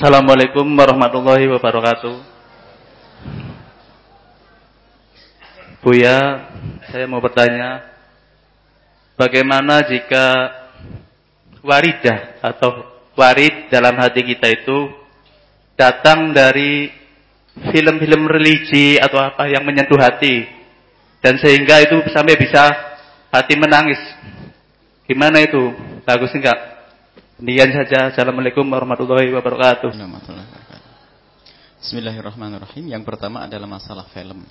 Assalamualaikum warahmatullahi wabarakatuh. Buya, saya mau bertanya, bagaimana jika waridah atau warid dalam hati kita itu datang dari film-film religi atau apa yang menyentuh hati dan sehingga itu sampai bisa hati menangis. Gimana itu? Bagus enggak? Demikian saja. Assalamualaikum warahmatullahi wabarakatuh. Bismillahirrahmanirrahim. Yang pertama adalah masalah film.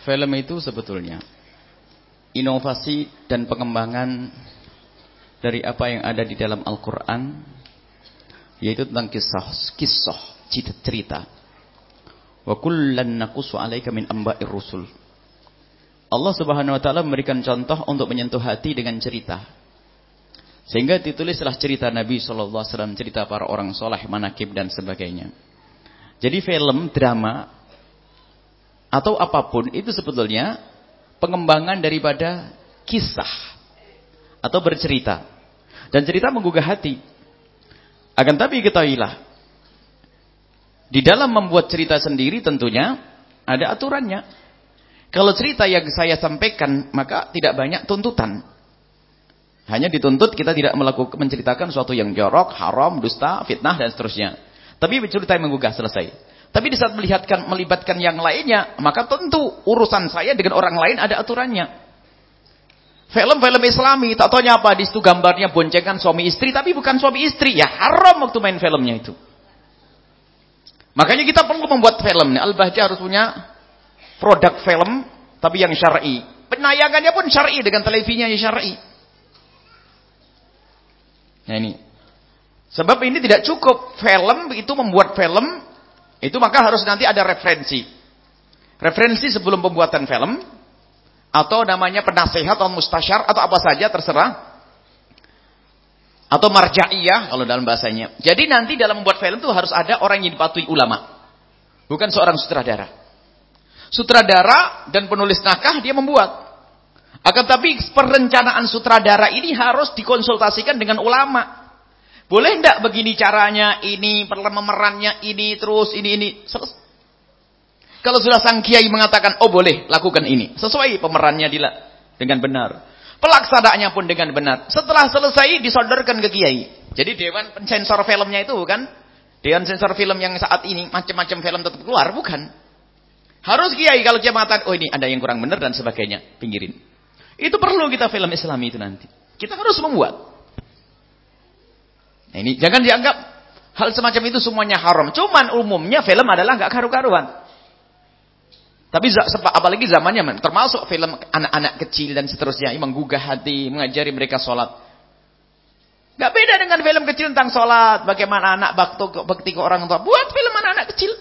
Film itu sebetulnya inovasi dan pengembangan dari apa yang ada di dalam Al-Quran yaitu tentang kisah kisah cerita wa kullan naqussu 'alaika min amba'ir rusul Allah Subhanahu wa taala memberikan contoh untuk menyentuh hati dengan cerita sehingga ditulislah cerita Nabi Shallallahu Alaihi Wasallam, cerita para orang soleh, manakib dan sebagainya. Jadi film, drama atau apa pun itu sebetulnya pengembangan daripada kisah atau bercerita. Dan cerita menggugah hati. Akan tapi ketahuilah, di dalam membuat cerita sendiri tentunya ada aturannya. Kalau cerita yang saya sampaikan, maka tidak banyak tuntutan. Hanya dituntut kita tidak melakukan menceritakan sesuatu yang jorok, haram, dusta, fitnah dan seterusnya. Tapi cerita yang menggugah selesai. Tapi di saat melihatkan melibatkan yang lainnya, maka tentu urusan saya dengan orang lain ada aturannya. Film-film Islami, tak tahu apa di situ gambarnya boncengan suami istri, tapi bukan suami istri, ya haram waktu main filmnya itu. Makanya kita perlu membuat film. Al-Bahjah harus punya produk film, tapi yang syar'i. Penayangannya pun syar'i dengan televisinya yang syar'i. Nah ini. Sebab ini tidak cukup film itu membuat film itu maka harus nanti ada referensi. Referensi sebelum pembuatan film atau namanya penasehat atau mustasyar atau apa saja terserah. Atau marja'iyah kalau dalam bahasanya. Jadi nanti dalam membuat film itu harus ada orang yang dipatuhi ulama. Bukan seorang sutradara. Sutradara dan penulis naskah dia membuat. Akan tapi perencanaan sutradara ini harus dikonsultasikan dengan ulama. Boleh enggak begini caranya, ini pemerannya, ini terus, ini, ini. Selesai. Kalau sudah sang kiai mengatakan, oh boleh, lakukan ini. Sesuai pemerannya dengan benar. Pelaksanaannya pun dengan benar. Setelah selesai, disodorkan ke kiai. Jadi dewan pensensor filmnya itu bukan. Dewan sensor film yang saat ini, macam-macam film tetap keluar, bukan. Harus kiai kalau dia mengatakan, oh ini ada yang kurang benar dan sebagainya. Pinggirin. Itu perlu kita film Islami itu nanti. Kita harus membuat. Nah, ini jangan dianggap hal semacam itu semuanya haram. Cuman umumnya film adalah nggak karu-karuan. Tapi apalagi zamannya termasuk film anak-anak kecil dan seterusnya yang menggugah hati, mengajari mereka sholat. Gak beda dengan film kecil tentang sholat, bagaimana anak bakti ke orang tua. Buat film anak-anak kecil.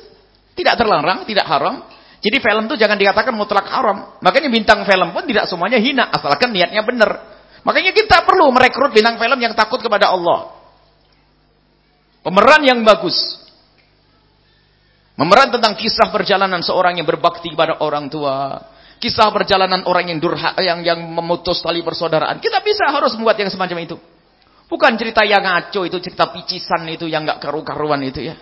Tidak terlarang, tidak haram. Jadi film itu jangan dikatakan mutlak haram. Makanya bintang film pun tidak semuanya hina, asalkan niatnya benar. Makanya kita perlu merekrut bintang film yang takut kepada Allah. Pemeran yang bagus. Memeran tentang kisah perjalanan seorang yang berbakti kepada orang tua. Kisah perjalanan orang yang durhaka yang yang memutus tali persaudaraan. Kita bisa harus membuat yang semacam itu. Bukan cerita yang ngaco itu, cerita picisan itu yang nggak karu-karuan itu ya.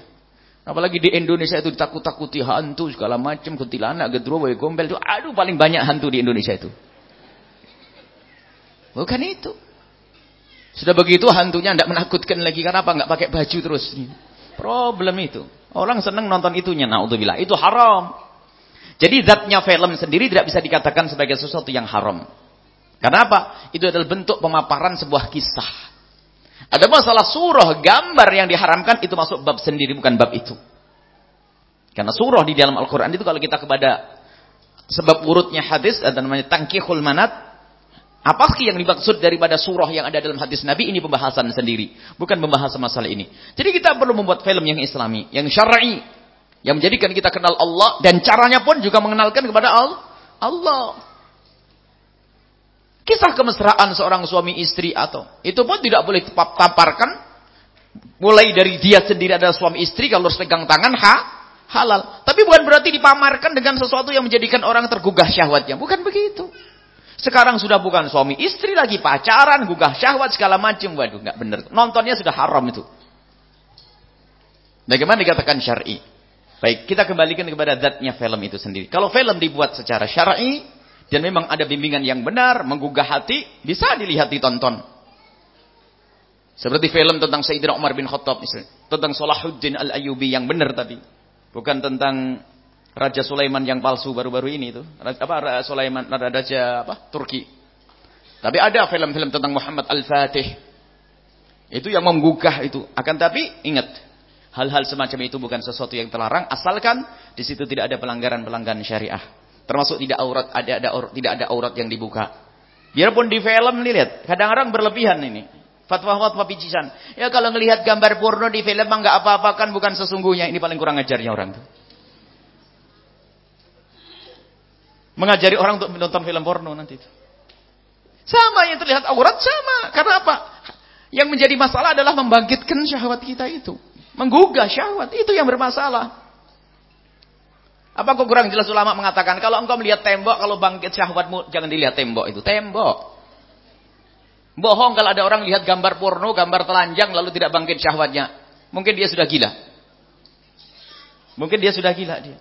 Apalagi di Indonesia itu ditakut-takuti hantu segala macam, kuntilanak, gedruwo, gombel itu. Aduh paling banyak hantu di Indonesia itu. Bukan itu. Sudah begitu hantunya tidak menakutkan lagi karena apa? Enggak pakai baju terus. Problem itu. Orang senang nonton itunya. Naudzubillah. Itu haram. Jadi zatnya film sendiri tidak bisa dikatakan sebagai sesuatu yang haram. Karena apa? Itu adalah bentuk pemaparan sebuah kisah. Ada masalah surah, gambar yang diharamkan itu masuk bab sendiri, bukan bab itu. Karena surah di dalam Al-Quran itu kalau kita kepada sebab urutnya hadis, ada namanya tangkihul manat. Apa yang dimaksud daripada surah yang ada dalam hadis Nabi ini pembahasan sendiri. Bukan pembahasan masalah ini. Jadi kita perlu membuat film yang islami, yang syar'i. Yang menjadikan kita kenal Allah. Dan caranya pun juga mengenalkan kepada Allah. Kisah kemesraan seorang suami istri atau itu pun tidak boleh taparkan mulai dari dia sendiri adalah suami istri kalau harus pegang tangan ha halal. Tapi bukan berarti dipamarkan dengan sesuatu yang menjadikan orang tergugah syahwatnya. Bukan begitu. Sekarang sudah bukan suami istri lagi pacaran, gugah syahwat segala macam. Waduh, nggak benar. Nontonnya sudah haram itu. Bagaimana dikatakan syar'i? Baik, kita kembalikan kepada zatnya film itu sendiri. Kalau film dibuat secara syar'i dan memang ada bimbingan yang benar, menggugah hati, bisa dilihat ditonton. Seperti film tentang Sayyidina Umar bin Khattab misalnya. Tentang Salahuddin Al-Ayyubi yang benar tadi. Bukan tentang Raja Sulaiman yang palsu baru-baru ini itu. Apa Sulaiman Raja apa? Turki. Tapi ada film-film tentang Muhammad Al-Fatih. Itu yang menggugah itu. Akan tapi ingat, hal-hal semacam itu bukan sesuatu yang terlarang asalkan di situ tidak ada pelanggaran-pelanggaran syariah. Termasuk tidak aurat ada ada tidak ada aurat yang dibuka. Biarpun di film nih lihat, kadang-kadang berlebihan ini. Fatwa-fatwa picisan. Ya kalau ngelihat gambar porno di film nggak apa-apa kan bukan sesungguhnya. Ini paling kurang ajarnya orang tuh. Mengajari orang untuk menonton film porno nanti itu. Sama yang terlihat aurat sama. Karena apa? Yang menjadi masalah adalah membangkitkan syahwat kita itu. Menggugah syahwat. Itu yang bermasalah. Apa kok kurang jelas ulama mengatakan kalau engkau melihat tembok kalau bangkit syahwatmu jangan dilihat tembok itu tembok. Bohong kalau ada orang lihat gambar porno, gambar telanjang lalu tidak bangkit syahwatnya. Mungkin dia sudah gila. Mungkin dia sudah gila dia.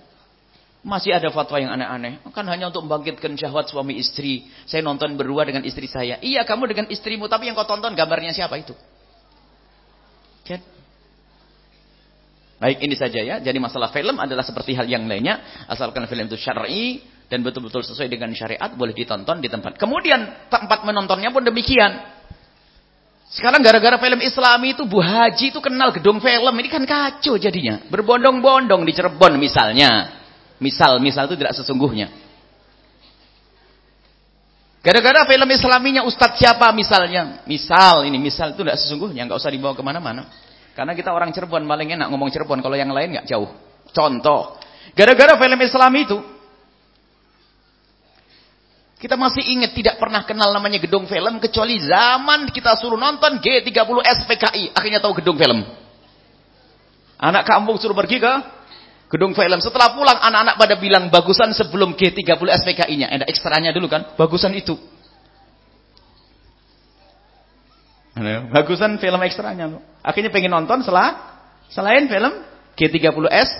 Masih ada fatwa yang aneh-aneh. Kan hanya untuk membangkitkan syahwat suami istri. Saya nonton berdua dengan istri saya. Iya kamu dengan istrimu. Tapi yang kau tonton gambarnya siapa itu? Jadi, Baik ini saja ya. Jadi masalah film adalah seperti hal yang lainnya. Asalkan film itu syar'i dan betul-betul sesuai dengan syariat boleh ditonton di tempat. Kemudian tempat menontonnya pun demikian. Sekarang gara-gara film Islami itu Bu Haji itu kenal gedung film. Ini kan kacau jadinya. Berbondong-bondong di Cirebon misalnya. Misal, misal itu tidak sesungguhnya. Gara-gara film Islaminya Ustadz siapa misalnya. Misal, ini misal itu tidak sesungguhnya. nggak usah dibawa ke mana-mana. Karena kita orang Cirebon paling enak ngomong Cirebon. Kalau yang lain nggak jauh. Contoh. Gara-gara film Islam itu. Kita masih ingat tidak pernah kenal namanya gedung film kecuali zaman kita suruh nonton G30 SPKI. Akhirnya tahu gedung film. Anak kampung suruh pergi ke gedung film. Setelah pulang anak-anak pada bilang bagusan sebelum G30 SPKI-nya. Ada ekstranya dulu kan? Bagusan itu. Bagusan film ekstranya. Akhirnya pengen nonton setelah selain film G30S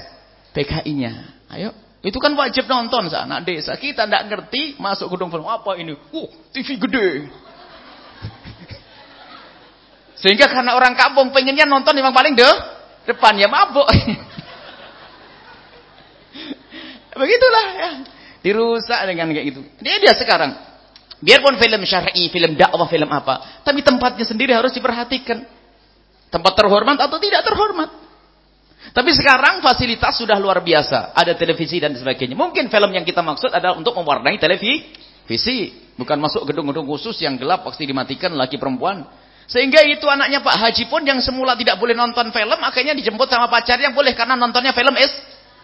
PKI-nya. Ayo itu kan wajib nonton anak desa. Kita tidak ngerti masuk gedung film apa ini. Uh, TV gede. Sehingga karena orang kampung pengennya nonton yang paling deh depan ya mabuk. Begitulah ya. Dirusak dengan kayak gitu. Dia dia sekarang. Biarpun film syar'i, film dakwah, film apa, tapi tempatnya sendiri harus diperhatikan. Tempat terhormat atau tidak terhormat. Tapi sekarang fasilitas sudah luar biasa. Ada televisi dan sebagainya. Mungkin film yang kita maksud adalah untuk mewarnai televisi. Bukan masuk gedung-gedung khusus yang gelap pasti dimatikan laki perempuan. Sehingga itu anaknya Pak Haji pun yang semula tidak boleh nonton film. Akhirnya dijemput sama pacarnya boleh karena nontonnya film is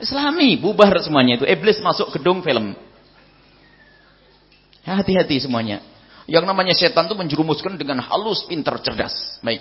islami. Bubar semuanya itu. Iblis masuk gedung film. Hati-hati semuanya. Yang namanya setan itu menjerumuskan dengan halus, pintar, cerdas. Baik.